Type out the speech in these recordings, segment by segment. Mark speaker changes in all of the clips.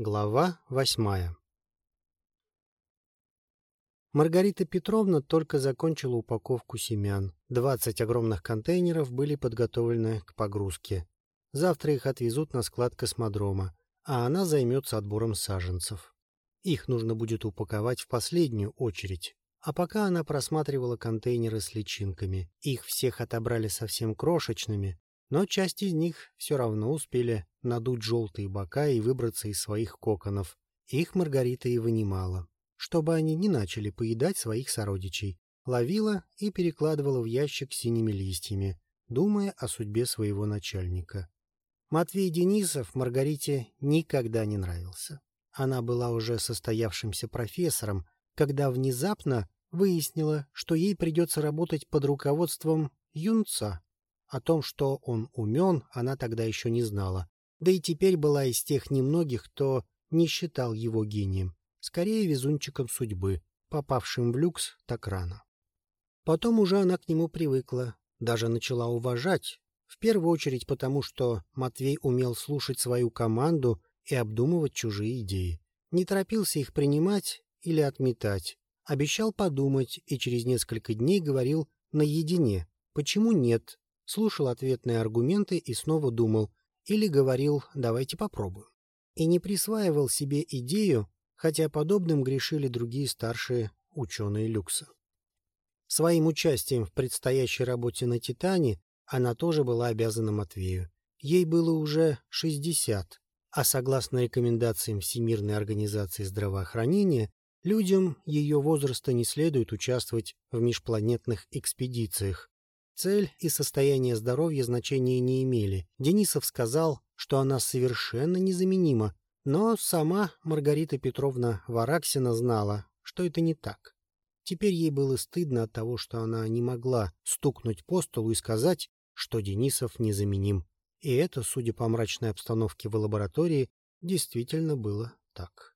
Speaker 1: Глава восьмая Маргарита Петровна только закончила упаковку семян. Двадцать огромных контейнеров были подготовлены к погрузке. Завтра их отвезут на склад космодрома, а она займется отбором саженцев. Их нужно будет упаковать в последнюю очередь. А пока она просматривала контейнеры с личинками. Их всех отобрали совсем крошечными, но часть из них все равно успели надуть желтые бока и выбраться из своих коконов. Их Маргарита и вынимала чтобы они не начали поедать своих сородичей, ловила и перекладывала в ящик синими листьями, думая о судьбе своего начальника. Матвей Денисов Маргарите никогда не нравился. Она была уже состоявшимся профессором, когда внезапно выяснила, что ей придется работать под руководством юнца. О том, что он умен, она тогда еще не знала, да и теперь была из тех немногих, кто не считал его гением скорее везунчиком судьбы, попавшим в люкс так рано. Потом уже она к нему привыкла, даже начала уважать, в первую очередь потому, что Матвей умел слушать свою команду и обдумывать чужие идеи. Не торопился их принимать или отметать, обещал подумать и через несколько дней говорил наедине, почему нет, слушал ответные аргументы и снова думал, или говорил «давайте попробуем». И не присваивал себе идею, хотя подобным грешили другие старшие ученые люкса. Своим участием в предстоящей работе на «Титане» она тоже была обязана Матвею. Ей было уже 60, а согласно рекомендациям Всемирной организации здравоохранения, людям ее возраста не следует участвовать в межпланетных экспедициях. Цель и состояние здоровья значения не имели. Денисов сказал, что она совершенно незаменима но сама Маргарита Петровна Вараксина знала, что это не так. Теперь ей было стыдно от того, что она не могла стукнуть по столу и сказать, что Денисов незаменим. И это, судя по мрачной обстановке в лаборатории, действительно было так.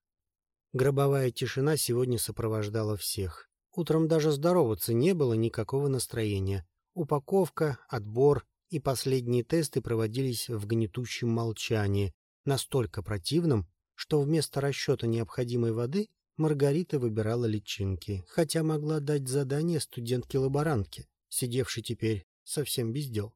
Speaker 1: Гробовая тишина сегодня сопровождала всех. Утром даже здороваться не было никакого настроения. Упаковка, отбор и последние тесты проводились в гнетущем молчании, настолько противным, что вместо расчета необходимой воды Маргарита выбирала личинки, хотя могла дать задание студентке-лаборантке, сидевшей теперь совсем без дел.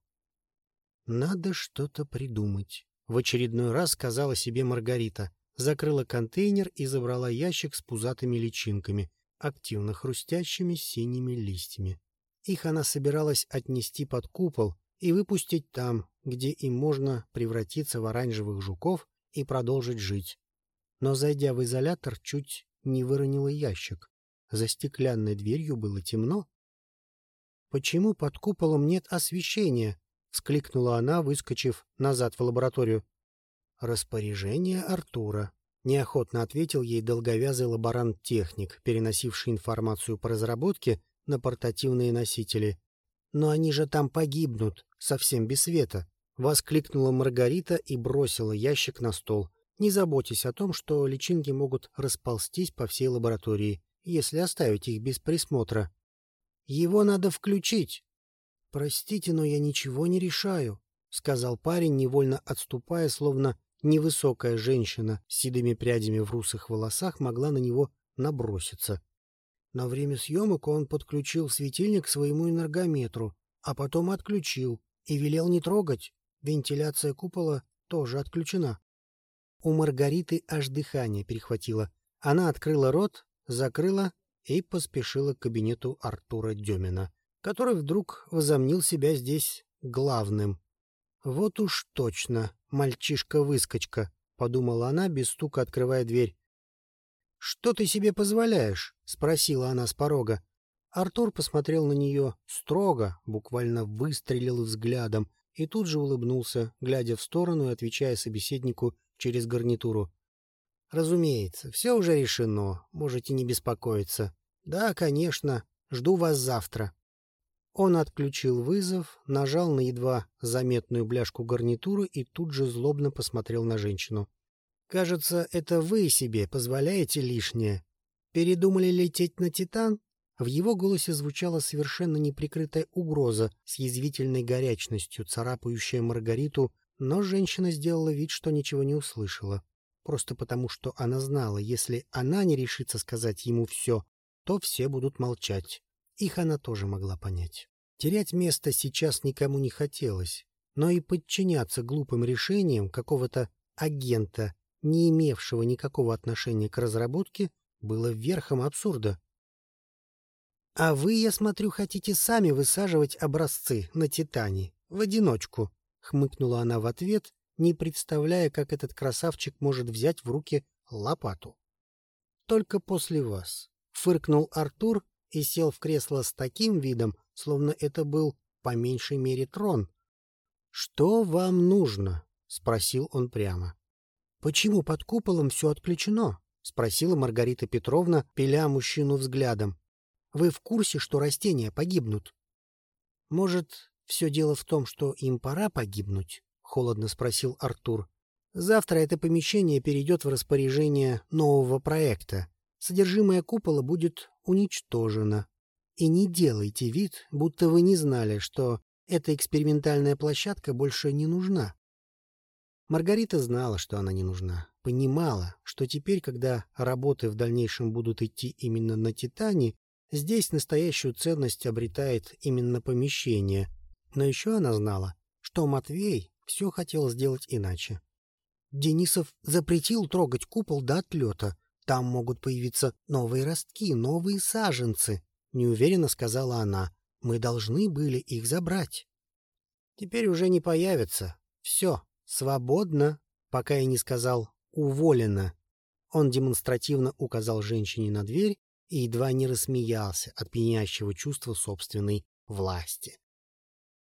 Speaker 1: «Надо что-то придумать», — в очередной раз сказала себе Маргарита, закрыла контейнер и забрала ящик с пузатыми личинками, активно хрустящими синими листьями. Их она собиралась отнести под купол и выпустить там, где им можно превратиться в оранжевых жуков и продолжить жить. Но, зайдя в изолятор, чуть не выронила ящик. За стеклянной дверью было темно. «Почему под куполом нет освещения?» — вскликнула она, выскочив назад в лабораторию. «Распоряжение Артура», — неохотно ответил ей долговязый лаборант-техник, переносивший информацию по разработке на портативные носители. «Но они же там погибнут, совсем без света», — воскликнула Маргарита и бросила ящик на стол. «Не заботьтесь о том, что личинки могут расползтись по всей лаборатории, если оставить их без присмотра. Его надо включить». «Простите, но я ничего не решаю», — сказал парень, невольно отступая, словно невысокая женщина с седыми прядями в русых волосах могла на него наброситься. На время съемок он подключил светильник к своему энергометру, а потом отключил и велел не трогать. Вентиляция купола тоже отключена. У Маргариты аж дыхание перехватило. Она открыла рот, закрыла и поспешила к кабинету Артура Демина, который вдруг возомнил себя здесь главным. «Вот уж точно, мальчишка-выскочка», — подумала она, без стука открывая дверь. «Что ты себе позволяешь?» — спросила она с порога. Артур посмотрел на нее строго, буквально выстрелил взглядом и тут же улыбнулся, глядя в сторону и отвечая собеседнику через гарнитуру. «Разумеется, все уже решено, можете не беспокоиться. Да, конечно, жду вас завтра». Он отключил вызов, нажал на едва заметную бляшку гарнитуру и тут же злобно посмотрел на женщину. «Кажется, это вы себе позволяете лишнее. Передумали лететь на Титан?» В его голосе звучала совершенно неприкрытая угроза с язвительной горячностью, царапающая Маргариту, но женщина сделала вид, что ничего не услышала. просто потому, что она знала, если она не решится сказать ему все, то все будут молчать. Их она тоже могла понять. Терять место сейчас никому не хотелось, но и подчиняться глупым решениям какого-то агента, не имевшего никакого отношения к разработке, было верхом абсурда. «А вы, я смотрю, хотите сами высаживать образцы на Титане, в одиночку», — хмыкнула она в ответ, не представляя, как этот красавчик может взять в руки лопату. «Только после вас», — фыркнул Артур и сел в кресло с таким видом, словно это был по меньшей мере трон. «Что вам нужно?» — спросил он прямо. «Почему под куполом все отключено?» — спросила Маргарита Петровна, пиля мужчину взглядом. «Вы в курсе, что растения погибнут?» «Может, все дело в том, что им пора погибнуть?» — холодно спросил Артур. «Завтра это помещение перейдет в распоряжение нового проекта. Содержимое купола будет уничтожено. И не делайте вид, будто вы не знали, что эта экспериментальная площадка больше не нужна. Маргарита знала, что она не нужна, понимала, что теперь, когда работы в дальнейшем будут идти именно на «Титане», здесь настоящую ценность обретает именно помещение. Но еще она знала, что Матвей все хотел сделать иначе. Денисов запретил трогать купол до отлета. Там могут появиться новые ростки, новые саженцы, — неуверенно сказала она. Мы должны были их забрать. Теперь уже не появятся. Все, свободно, пока я не сказал «уволено». Он демонстративно указал женщине на дверь и едва не рассмеялся от пьянящего чувства собственной власти.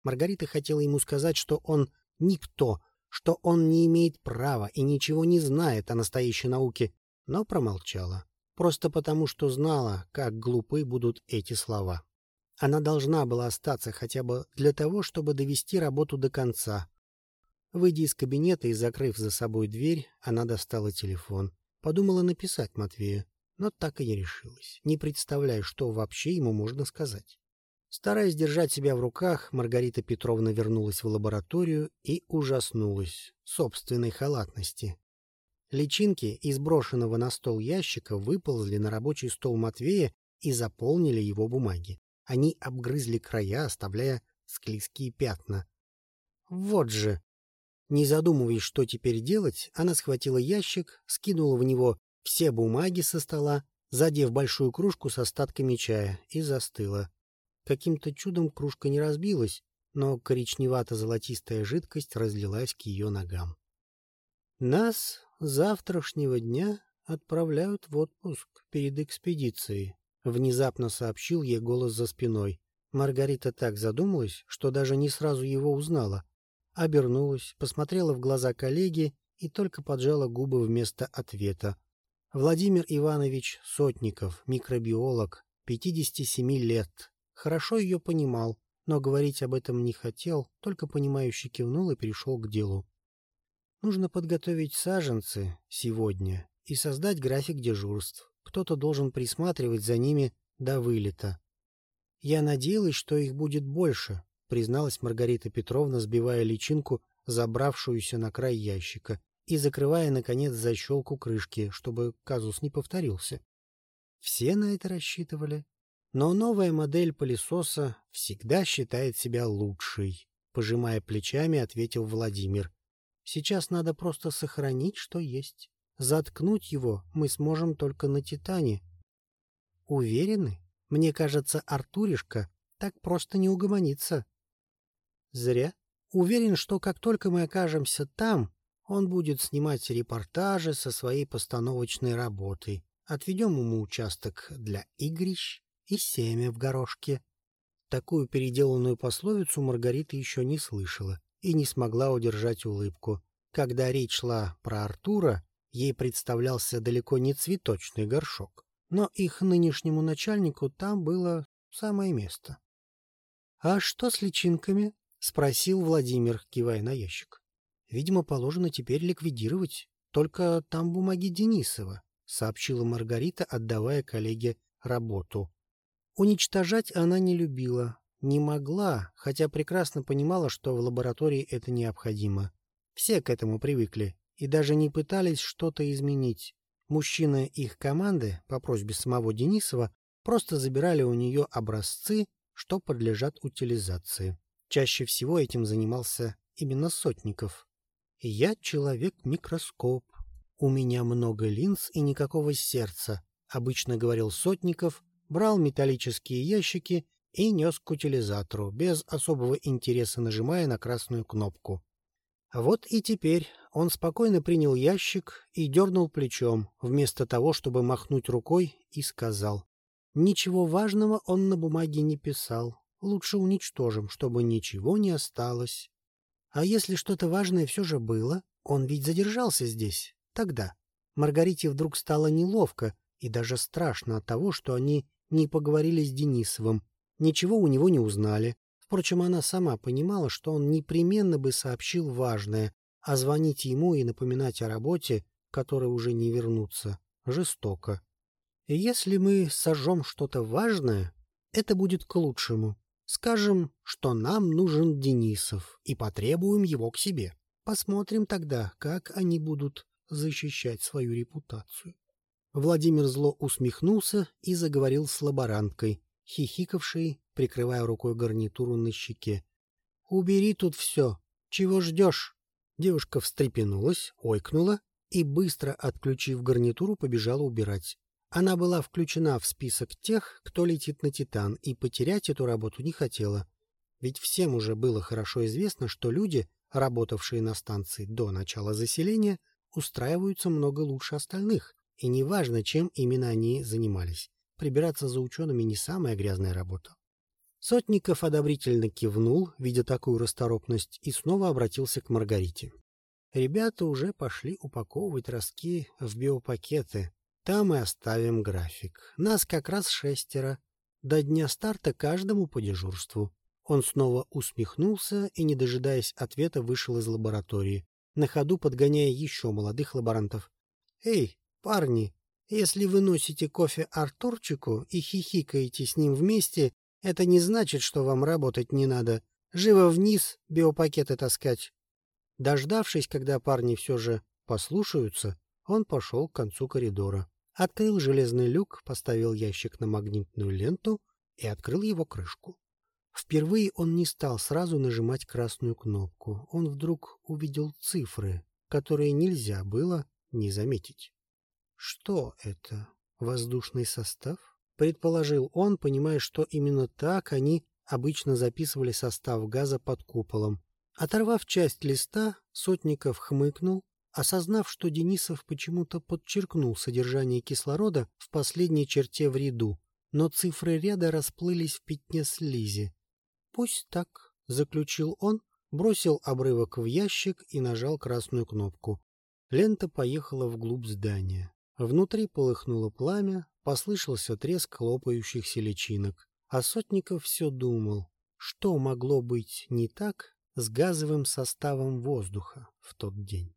Speaker 1: Маргарита хотела ему сказать, что он никто, что он не имеет права и ничего не знает о настоящей науке, но промолчала, просто потому что знала, как глупы будут эти слова. Она должна была остаться хотя бы для того, чтобы довести работу до конца. Выйдя из кабинета и закрыв за собой дверь, она достала телефон. Подумала написать Матвею, но так и не решилась, не представляя, что вообще ему можно сказать. Стараясь держать себя в руках, Маргарита Петровна вернулась в лабораторию и ужаснулась собственной халатности. Личинки из брошенного на стол ящика выползли на рабочий стол Матвея и заполнили его бумаги. Они обгрызли края, оставляя склизкие пятна. Вот же! Не задумываясь, что теперь делать, она схватила ящик, скинула в него все бумаги со стола, задев большую кружку с остатками чая, и застыла. Каким-то чудом кружка не разбилась, но коричневато-золотистая жидкость разлилась к ее ногам. «Нас завтрашнего дня отправляют в отпуск перед экспедицией», — внезапно сообщил ей голос за спиной. Маргарита так задумалась, что даже не сразу его узнала. Обернулась, посмотрела в глаза коллеги и только поджала губы вместо ответа. Владимир Иванович Сотников, микробиолог, 57 лет. Хорошо ее понимал, но говорить об этом не хотел, только понимающе кивнул и перешел к делу. Нужно подготовить саженцы сегодня и создать график дежурств кто-то должен присматривать за ними до вылета. Я надеялась, что их будет больше, призналась Маргарита Петровна, сбивая личинку, забравшуюся на край ящика, и закрывая, наконец, защелку крышки, чтобы казус не повторился. Все на это рассчитывали. Но новая модель пылесоса всегда считает себя лучшей, пожимая плечами, ответил Владимир. Сейчас надо просто сохранить, что есть. Заткнуть его мы сможем только на Титане. Уверены? Мне кажется, Артуришка так просто не угомонится. Зря. Уверен, что как только мы окажемся там, он будет снимать репортажи со своей постановочной работой. Отведем ему участок для игрищ и семя в горошке. Такую переделанную пословицу Маргарита еще не слышала и не смогла удержать улыбку. Когда речь шла про Артура, Ей представлялся далеко не цветочный горшок, но их нынешнему начальнику там было самое место. — А что с личинками? — спросил Владимир, кивая на ящик. — Видимо, положено теперь ликвидировать. Только там бумаги Денисова, — сообщила Маргарита, отдавая коллеге работу. Уничтожать она не любила, не могла, хотя прекрасно понимала, что в лаборатории это необходимо. Все к этому привыкли, и даже не пытались что-то изменить. Мужчины их команды, по просьбе самого Денисова, просто забирали у нее образцы, что подлежат утилизации. Чаще всего этим занимался именно Сотников. «Я человек-микроскоп. У меня много линз и никакого сердца», — обычно говорил Сотников, брал металлические ящики и нес к утилизатору, без особого интереса нажимая на красную кнопку. Вот и теперь он спокойно принял ящик и дернул плечом, вместо того, чтобы махнуть рукой, и сказал. Ничего важного он на бумаге не писал. Лучше уничтожим, чтобы ничего не осталось. А если что-то важное все же было, он ведь задержался здесь, тогда. Маргарите вдруг стало неловко и даже страшно от того, что они не поговорили с Денисовым, ничего у него не узнали. Впрочем, она сама понимала, что он непременно бы сообщил важное, а звонить ему и напоминать о работе, которой уже не вернуться, жестоко. Если мы сожжем что-то важное, это будет к лучшему. Скажем, что нам нужен Денисов, и потребуем его к себе. Посмотрим тогда, как они будут защищать свою репутацию. Владимир зло усмехнулся и заговорил с лаборанткой, хихикавшей, прикрывая рукой гарнитуру на щеке. — Убери тут все. Чего ждешь? Девушка встрепенулась, ойкнула и, быстро отключив гарнитуру, побежала убирать. Она была включена в список тех, кто летит на «Титан», и потерять эту работу не хотела. Ведь всем уже было хорошо известно, что люди, работавшие на станции до начала заселения, устраиваются много лучше остальных, и неважно, чем именно они занимались. Прибираться за учеными не самая грязная работа. Сотников одобрительно кивнул, видя такую расторопность, и снова обратился к Маргарите. Ребята уже пошли упаковывать ростки в биопакеты. Там и оставим график. Нас как раз шестеро. До дня старта каждому по дежурству. Он снова усмехнулся и, не дожидаясь ответа, вышел из лаборатории, на ходу подгоняя еще молодых лаборантов. «Эй, парни, если вы носите кофе Артурчику и хихикаете с ним вместе, это не значит, что вам работать не надо. Живо вниз биопакеты таскать. Дождавшись, когда парни все же послушаются, он пошел к концу коридора. Открыл железный люк, поставил ящик на магнитную ленту и открыл его крышку. Впервые он не стал сразу нажимать красную кнопку. Он вдруг увидел цифры, которые нельзя было не заметить. Что это? Воздушный состав? предположил он, понимая, что именно так они обычно записывали состав газа под куполом. Оторвав часть листа, Сотников хмыкнул, осознав, что Денисов почему-то подчеркнул содержание кислорода в последней черте в ряду, но цифры ряда расплылись в пятне слизи. «Пусть так», — заключил он, бросил обрывок в ящик и нажал красную кнопку. Лента поехала вглубь здания. Внутри полыхнуло пламя, Послышался треск лопающихся личинок, а Сотников все думал, что могло быть не так с газовым составом воздуха в тот день.